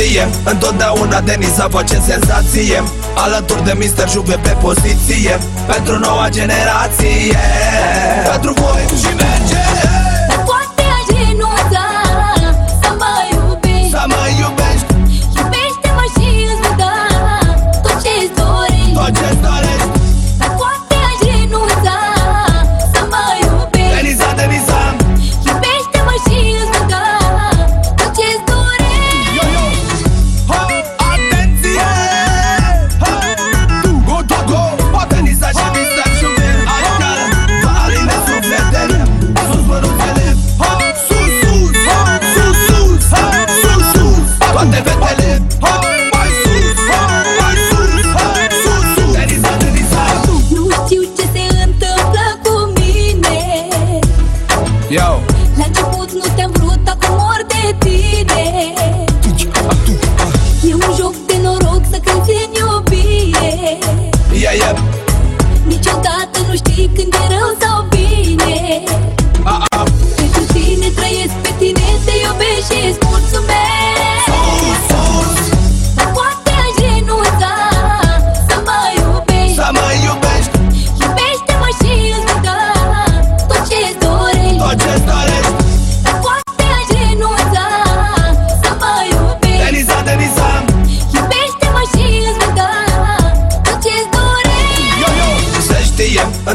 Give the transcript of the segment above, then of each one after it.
știe Întotdeauna Denisa face senzație. Alături de Mr. Juve pe poziție. Pentru noua generație. Pentru voi și merge serão tão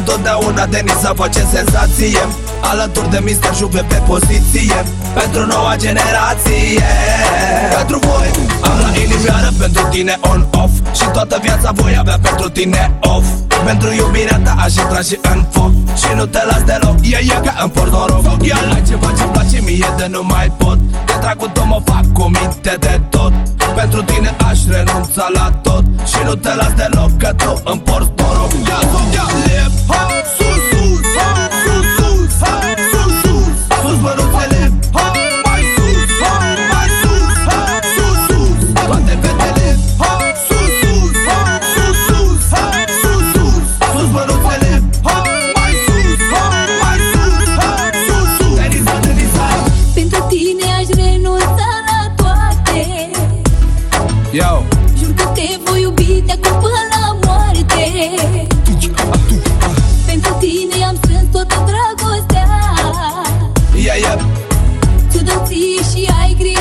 Întotdeauna Denisa face senzație. Alături de Mr. Juve pe poziție. Pentru noua generație. Pentru voi Am la inimioară pentru tine on-off Și toată viața voi avea pentru tine off. Pentru iubirea ta aș intra și în foc. Și nu te las deloc E e ca în pornoroc. Iar ai ceva ce place mie de nu mai pot. De dragul tău mă fac cu minte de tot. Pentru tine aș renunța la tot. Și nu te las deloc că tu îmi porți zi și ai griji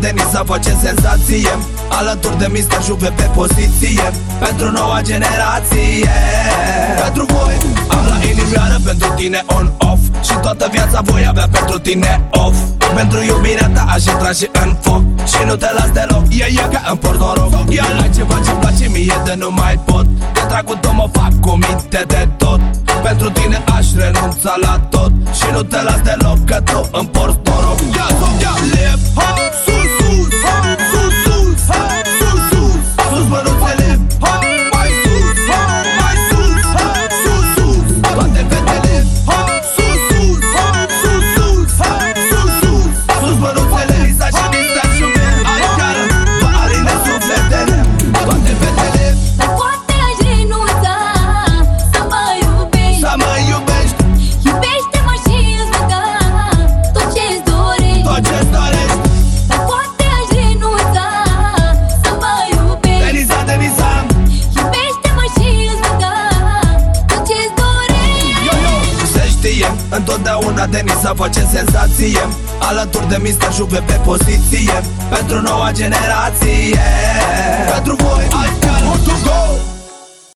Denisa face senzație. Alături de Mr. Juve pe poziție. Pentru noua generație. Pentru voi Am la inimioară pentru tine on-off Și toată viața voi avea pentru tine off. Pentru iubirea ta aș intra și în foc. Și nu te las deloc E e ca în pornoroc Iar ai ceva ce place mie de nu mai pot. De dragul tău mă fac cu minte de tot. Pentru tine aș renunța la tot. Și nu te las deloc că tu îmi porți noroc. Ia, ia, Denisa face senzație. Alături de Mr. Juve pe poziție. Pentru noua generație. Pentru voi, I got to go